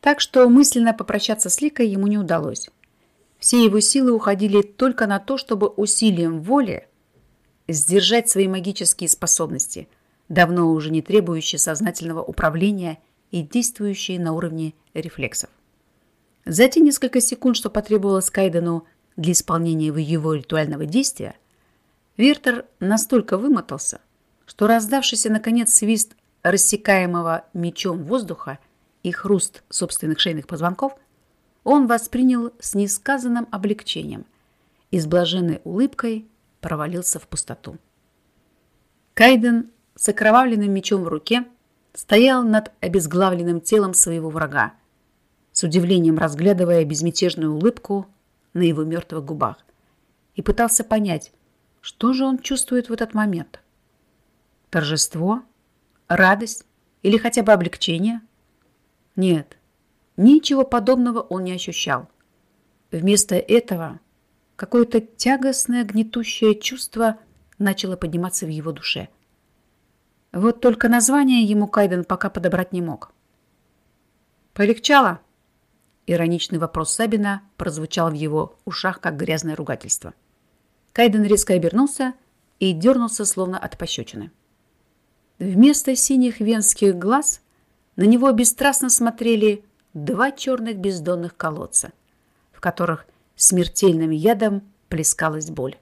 Так что мысленно попрощаться с Ликой ему не удалось. Все его силы уходили только на то, чтобы усилием воли сдержать свои магические способности, давно уже не требующие сознательного управления и действующие на уровне рефлексов. За те несколько секунд, что потребовалось Кайдену для исполнения его ритуального действия, Вертер настолько вымотался, что раздавшийся, наконец, свист рассекаемого мечом воздуха и хруст собственных шейных позвонков он воспринял с несказанным облегчением и с блаженной улыбкой провалился в пустоту. Кайден с окровавленным мечом в руке стоял над обезглавленным телом своего врага, с удивлением разглядывая безмятежную улыбку на его мертвых губах, и пытался понять, что же он чувствует в этот момент. Торжество? Радость? Или хотя бы облегчение? Нет, ничего подобного он не ощущал. Вместо этого какое-то тягостное, гнетущее чувство начало подниматься в его душе. Вот только название ему Кайден пока подобрать не мог. «Полегчало?» Ироничный вопрос Сабина прозвучал в его ушах, как грязное ругательство. Кайден резко обернулся и дернулся, словно от пощечины. Вместо синих венских глаз на него бесстрастно смотрели два черных бездонных колодца, в которых смертельным ядом плескалась боль.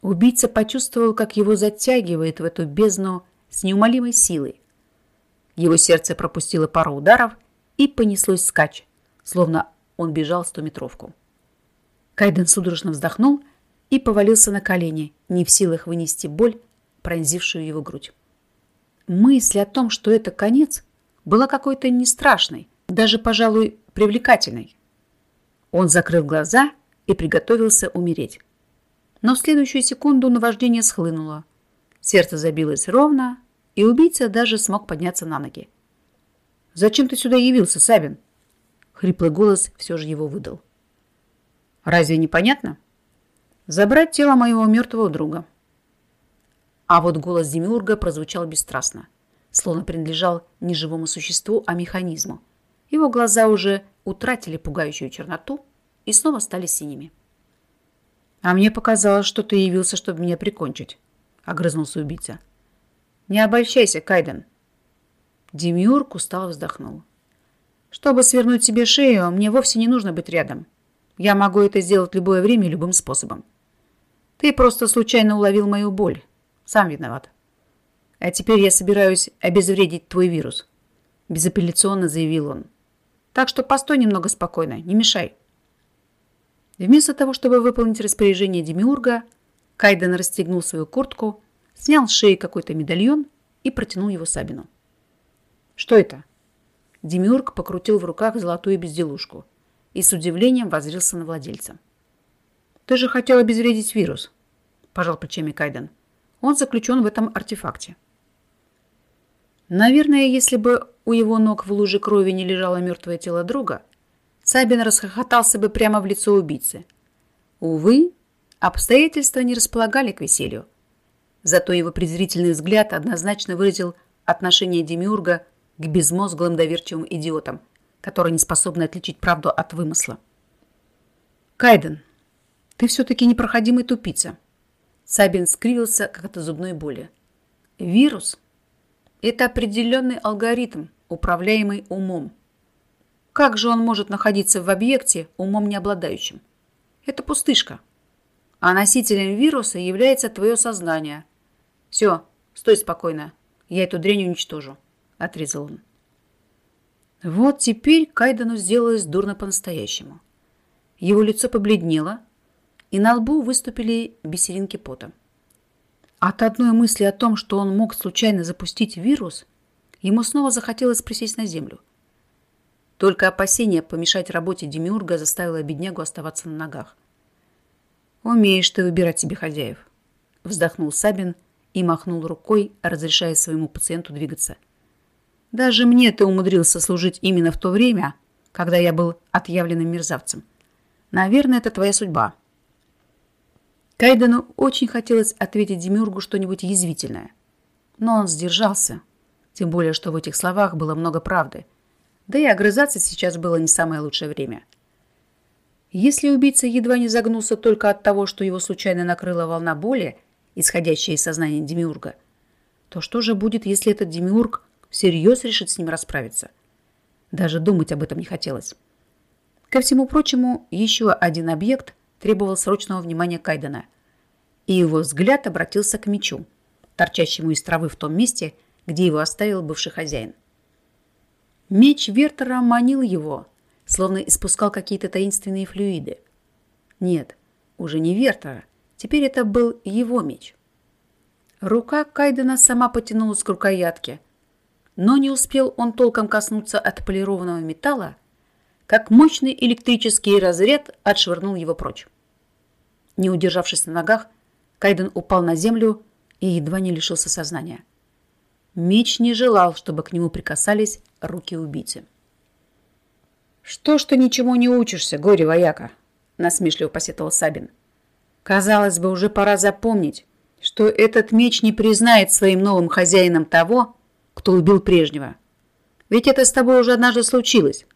Убийца почувствовал, как его затягивает в эту бездну с неумолимой силой. Его сердце пропустило пару ударов – и понеслось скач, словно он бежал стометровку. Кайден судорожно вздохнул и повалился на колени, не в силах вынести боль, пронзившую его грудь. Мысль о том, что это конец, была какой-то не страшной, даже, пожалуй, привлекательной. Он закрыл глаза и приготовился умереть. Но в следующую секунду наваждение схлынуло. Сердце забилось ровно, и убийца даже смог подняться на ноги. Зачем ты сюда явился, Сабин?» Хриплый голос все же его выдал. «Разве не понятно? Забрать тело моего мертвого друга». А вот голос Демиурга прозвучал бесстрастно, словно принадлежал не живому существу, а механизму. Его глаза уже утратили пугающую черноту и снова стали синими. «А мне показалось, что ты явился, чтобы меня прикончить», — огрызнулся убийца. «Не обольщайся, Кайден. Демиург устало вздохнул. «Чтобы свернуть себе шею, мне вовсе не нужно быть рядом. Я могу это сделать любое время любым способом. Ты просто случайно уловил мою боль. Сам виноват. А теперь я собираюсь обезвредить твой вирус», – безапелляционно заявил он. «Так что постой немного спокойно, не мешай». Вместо того, чтобы выполнить распоряжение Демиурга, Кайден расстегнул свою куртку, снял с шеи какой-то медальон и протянул его Сабину. «Что это?» Демиург покрутил в руках золотую безделушку и с удивлением воззрился на владельца. «Ты же хотел обезвредить вирус», – пожал плечами Кайден. «Он заключен в этом артефакте». Наверное, если бы у его ног в луже крови не лежало мертвое тело друга, Сабин расхохотался бы прямо в лицо убийцы. Увы, обстоятельства не располагали к веселью. Зато его презрительный взгляд однозначно выразил отношение Демиурга к безмозглым доверчивым идиотам, которые не способны отличить правду от вымысла. «Кайден, ты все-таки непроходимый тупица». Сабин скривился, как от зубной боли. «Вирус – это определенный алгоритм, управляемый умом. Как же он может находиться в объекте, умом не обладающим? Это пустышка. А носителем вируса является твое сознание. Все, стой спокойно. Я эту дрянь уничтожу. Отрезал он. Вот теперь Кайдану сделалось дурно по-настоящему. Его лицо побледнело, и на лбу выступили бисеринки пота. От одной мысли о том, что он мог случайно запустить вирус, ему снова захотелось присесть на землю. Только опасение помешать работе Демиурга заставило беднягу оставаться на ногах. «Умеешь ты выбирать себе хозяев», — вздохнул Сабин и махнул рукой, разрешая своему пациенту двигаться. «Даже мне ты умудрился служить именно в то время, когда я был отъявленным мерзавцем. Наверное, это твоя судьба». Кайдену очень хотелось ответить Демиургу что-нибудь язвительное. Но он сдержался, тем более, что в этих словах было много правды — да и огрызаться сейчас было не самое лучшее время. Если убийца едва не загнулся только от того, что его случайно накрыла волна боли, исходящая из сознания Демиурга, то что же будет, если этот Демиург всерьез решит с ним расправиться? Даже думать об этом не хотелось. Ко всему прочему, еще один объект требовал срочного внимания Кайдена, и его взгляд обратился к мечу, торчащему из травы в том месте, где его оставил бывший хозяин. Меч Вертера манил его, словно испускал какие-то таинственные флюиды. Нет, уже не Вертера, теперь это был его меч. Рука Кайдена сама потянулась к рукоятке, но не успел он толком коснуться отполированного металла, как мощный электрический разряд отшвырнул его прочь. Не удержавшись на ногах, Кайден упал на землю и едва не лишился сознания. Меч не желал, чтобы к нему прикасались руки убийцы. «Что ж ты ничему не учишься, горе-вояка?» – насмешливо посетовал Сабин. «Казалось бы, уже пора запомнить, что этот меч не признает своим новым хозяином того, кто убил прежнего. Ведь это с тобой уже однажды случилось.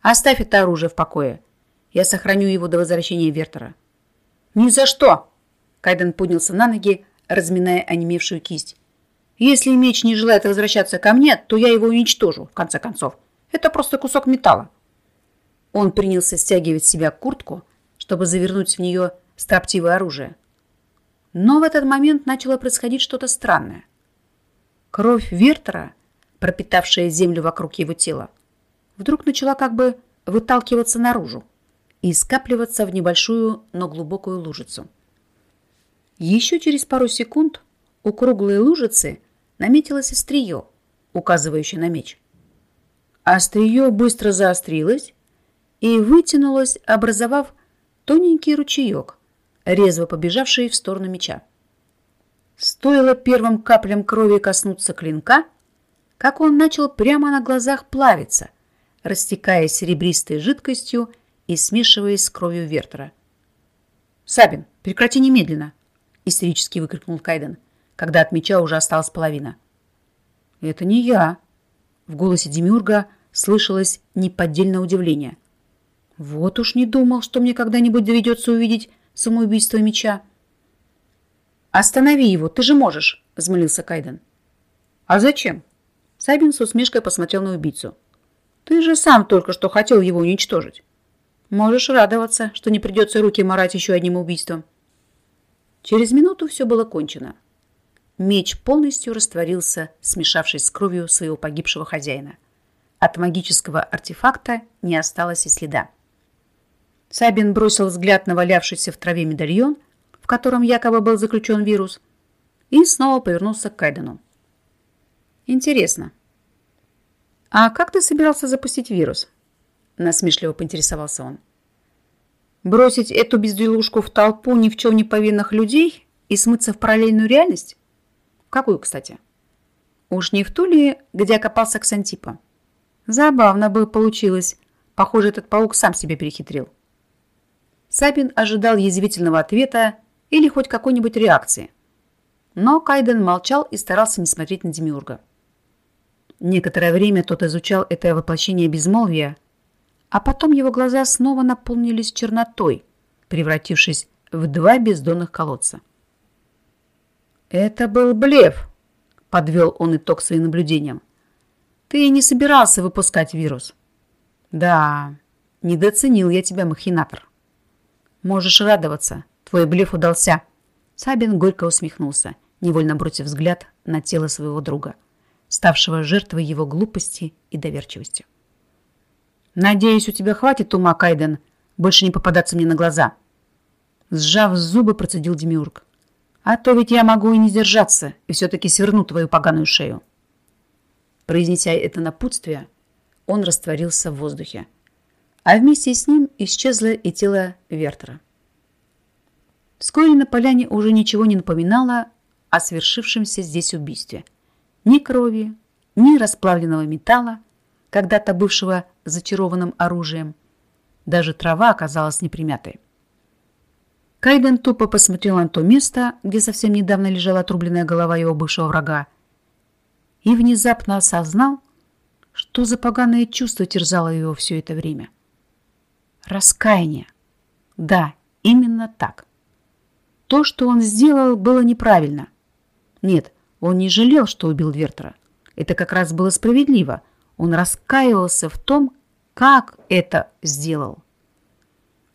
Оставь это оружие в покое. Я сохраню его до возвращения Вертера». «Ни за что!» Кайден поднялся на ноги, разминая онемевшую кисть. Если меч не желает возвращаться ко мне, то я его уничтожу, в конце концов. Это просто кусок металла. Он принялся стягивать с себя куртку, чтобы завернуть в нее строптивое оружие. Но в этот момент начало происходить что-то странное. Кровь Вертера, пропитавшая землю вокруг его тела, вдруг начала как бы выталкиваться наружу и скапливаться в небольшую, но глубокую лужицу. Еще через пару секунд у круглой лужицы – наметилось острие, указывающее на меч. Острие быстро заострилось и вытянулось, образовав тоненький ручеек, резво побежавший в сторону меча. Стоило первым каплям крови коснуться клинка, как он начал прямо на глазах плавиться, растекаясь серебристой жидкостью и смешиваясь с кровью Вертера. «Сабин, прекрати немедленно!» — истерически выкрикнул Кайден — когда от меча уже осталась половина. «Это не я!» В голосе Демюрга слышалось неподдельное удивление. «Вот уж не думал, что мне когда-нибудь доведется увидеть самоубийство меча». «Останови его, ты же можешь!» – взмолился Кайден. «А зачем?» Сабин с усмешкой посмотрел на убийцу. «Ты же сам только что хотел его уничтожить. Можешь радоваться, что не придется руки марать еще одним убийством». Через минуту все было кончено. Меч полностью растворился, смешавшись с кровью своего погибшего хозяина. От магического артефакта не осталось и следа. Сабин бросил взгляд на валявшийся в траве медальон, котором якобы был заключен вирус, и снова повернулся к Кайдену. «Интересно, а как ты собирался запустить вирус?» Насмешливо поинтересовался он. «Бросить эту безделушку в толпу ни в чем не повинных людей и смыться в параллельную реальность?» Какую, кстати? Уж не в ту ли, где окопался Ксантипа? Забавно бы получилось Похоже, этот паук сам себя перехитрил. Сабин ожидал язвительного ответа или хоть какой-нибудь реакции. Но Кайден молчал и старался не смотреть на Демиурга. Некоторое время тот изучал это воплощение безмолвия, а потом его глаза снова наполнились чернотой, превратившись в два бездонных колодца. «Это был блеф», — подвел он итог своим наблюдениям. «Ты не собирался выпускать вирус». «Да, недооценил я тебя, махинатор». «Можешь радоваться, твой блеф удался». Сабин горько усмехнулся, невольно бросив взгляд на тело своего друга, ставшего жертвой его глупости и доверчивости. «Надеюсь, у тебя хватит ума, Кайден, больше не попадаться мне на глаза». Сжав зубы, процедил Демиург. «А то ведь я могу и не сдержаться, и все-таки сверну твою поганую шею». Произнеся это напутствие, он растворился в воздухе, а вместе с ним исчезло и тело Вертера. Вскоре на поляне уже ничего не напоминало о свершившемся здесь убийстве. Ни крови, ни расплавленного металла, когда-то бывшего зачарованным оружием. Даже трава оказалась непримятой. Кайден тупо посмотрел на то место, где совсем недавно лежала отрубленная голова его бывшего врага, и внезапно осознал, что за поганое чувство терзало его все это время. Раскаяние. Да, именно так. То, что он сделал, было неправильно. Нет, он не жалел, что убил Вертера. Это как раз было справедливо – он раскаивался в том, как это сделал.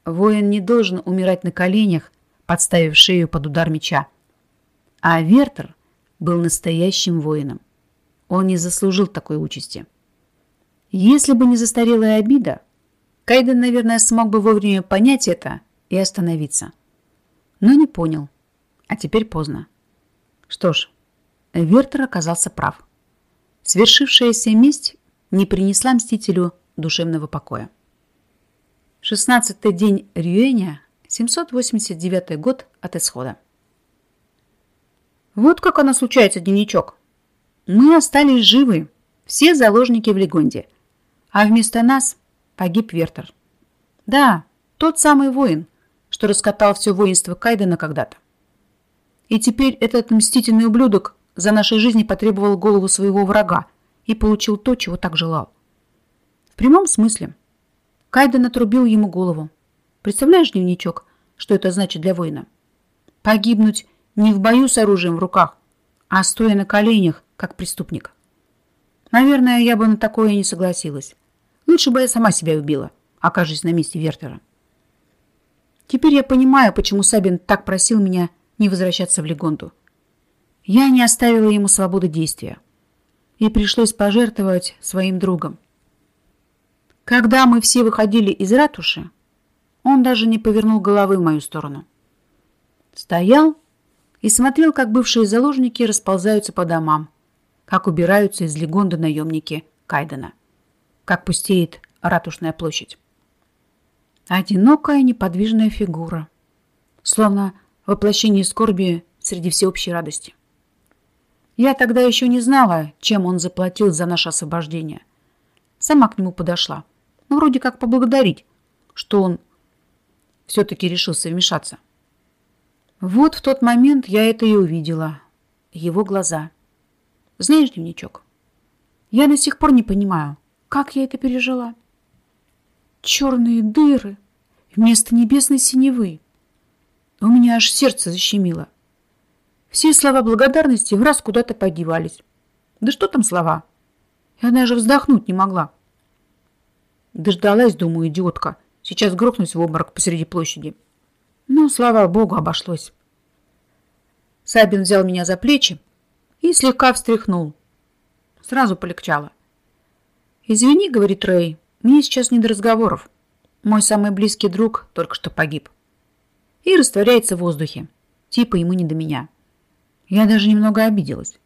Воин не должен умирать на коленях, подставив шею под удар меча. А Вертер был настоящим воином. Он не заслужил такой участи. Если бы не застарелая обида, Кайден, наверное, смог бы вовремя понять это и остановиться. Но не понял. А теперь поздно. Что ж, Вертер оказался прав. Свершившаяся месть не принесла мстителю душевного покоя. Шестнадцатый день Рюэня, 789 год от исхода. Вот как оно случается, дневничок. Мы остались живы, все заложники в Легонде, а вместо нас погиб Вертер. Да, тот самый воин, что раскатал все воинство Кайдена когда-то. И теперь этот мстительный ублюдок за нашей жизни потребовал голову своего врага, и получил то, чего так желал. В прямом смысле. Кайден отрубил ему голову. Представляешь, дневничок, что это значит для воина? Погибнуть не в бою с оружием в руках, а стоя на коленях, как преступник. Наверное, я бы на такое не согласилась. Лучше бы я сама себя убила, окажись на месте Вертера. Теперь я понимаю, почему Сабин так просил меня не возвращаться в Легонду. Я не оставила ему свободы действия и пришлось пожертвовать своим другом. Когда мы все выходили из ратуши, он даже не повернул головы в мою сторону. Стоял и смотрел, как бывшие заложники расползаются по домам, как убираются из Легонда наемники Кайдена, как пустеет ратушная площадь. Одинокая неподвижная фигура, словно воплощение скорби среди всеобщей радости. Я тогда еще не знала, чем он заплатил за наше освобождение. Сама к нему подошла. Ну, вроде как поблагодарить, что он все-таки решился вмешаться. Вот в тот момент я это и увидела. Его глаза. Знаешь, дневничок, я до сих пор не понимаю, как я это пережила. Черные дыры вместо небесной синевы. У меня аж сердце защемило. Все слова благодарности в раз куда-то подевались. Да что там слова? Я даже вздохнуть не могла. Дождалась, думаю, идиотка. Сейчас грохнусь в обморок посреди площади. Но, слава богу, обошлось. Сабин взял меня за плечи и слегка встряхнул. Сразу полегчало. «Извини», — говорит Рэй, — «мне сейчас не до разговоров. Мой самый близкий друг только что погиб». И растворяется в воздухе. Типа ему не до меня. Я даже немного обиделась.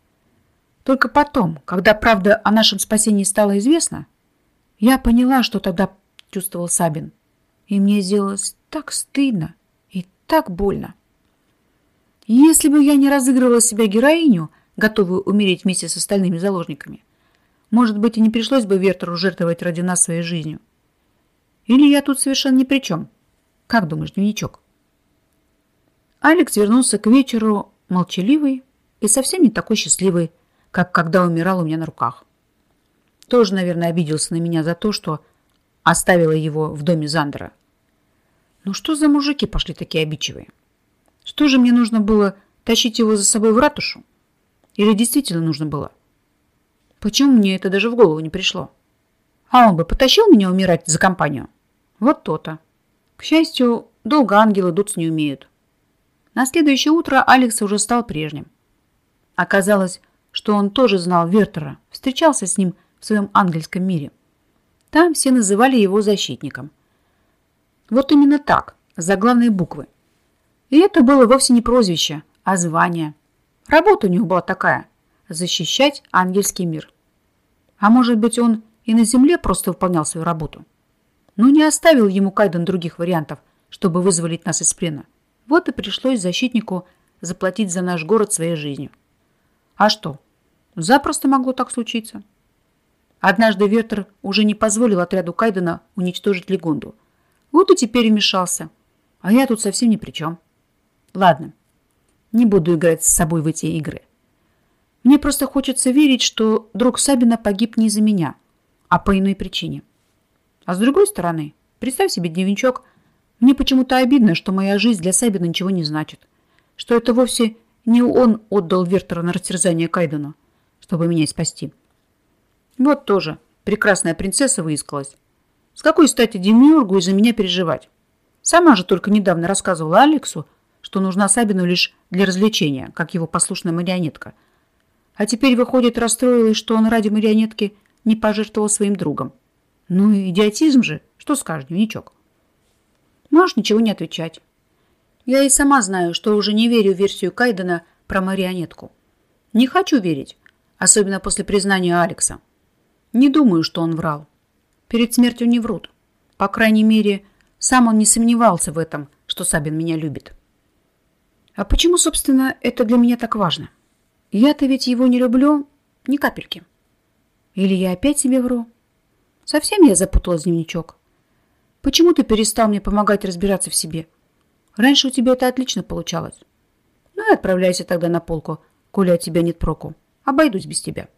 Только потом, когда правда о нашем спасении стала известна, я поняла, что тогда чувствовал Сабин. И мне сделалось так стыдно и так больно. Если бы я не разыгрывала себя героиню, готовую умереть вместе с остальными заложниками, может быть, и не пришлось бы Вертеру жертвовать ради нас своей жизнью. Или я тут совершенно ни при чем? Как думаешь, дневничок? Алекс вернулся к вечеру молчаливый и совсем не такой счастливый, как когда умирал у меня на руках. Тоже, наверное, обиделся на меня за то, что оставила его в доме Зандера. Ну что за мужики пошли такие обидчивые? Что же мне нужно было тащить его за собой в ратушу? Или действительно нужно было? Почему мне это даже в голову не пришло? А он бы потащил меня умирать за компанию? Вот то-то. К счастью, долго ангелы дуться не умеют. На следующее утро Алекс уже стал прежним. Оказалось, что он тоже знал Вертера, встречался с ним в своем ангельском мире. Там все называли его защитником. Вот именно так, за главные буквы. И это было вовсе не прозвище, а звание. Работа у него была такая – защищать ангельский мир. А может быть, он и на земле просто выполнял свою работу. Но не оставил ему Кайден других вариантов, чтобы вызволить нас из плена. Вот и пришлось защитнику заплатить за наш город своей жизнью. А что? Запросто могло так случиться. Однажды Вертер уже не позволил отряду Кайдена уничтожить Легонду. Вот и теперь вмешался. А я тут совсем ни при чем. Ладно, не буду играть с собой в эти игры. Мне просто хочется верить, что друг Сабина погиб не из-за меня, а по иной причине. А с другой стороны, представь себе дневничок. Мне почему-то обидно, что моя жизнь для Сабина ничего не значит. Что это вовсе не он отдал Вертера на растерзание Кайдену, чтобы меня спасти. Вот тоже прекрасная принцесса выискалась. С какой стати Демиургу из-за меня переживать? Сама же только недавно рассказывала Алексу, что нужна Сабину лишь для развлечения, как его послушная марионетка. А теперь, выходит, расстроилась, что он ради марионетки не пожертвовал своим другом. Ну, идиотизм же. Что скажешь, дневничок? Можешь ничего не отвечать. Я и сама знаю, что уже не верю в версию Кайдена про марионетку. Не хочу верить, особенно после признания Алекса. Не думаю, что он врал. Перед смертью не врут. По крайней мере, сам он не сомневался в этом, что Сабин меня любит. А почему, собственно, это для меня так важно? Я-то ведь его не люблю ни капельки. Или я опять себе вру? Совсем я запуталась дневничок. Почему ты перестал мне помогать разбираться в себе? Раньше у тебя это отлично получалось. Ну и отправляйся тогда на полку, коли от тебя нет проку. Обойдусь без тебя.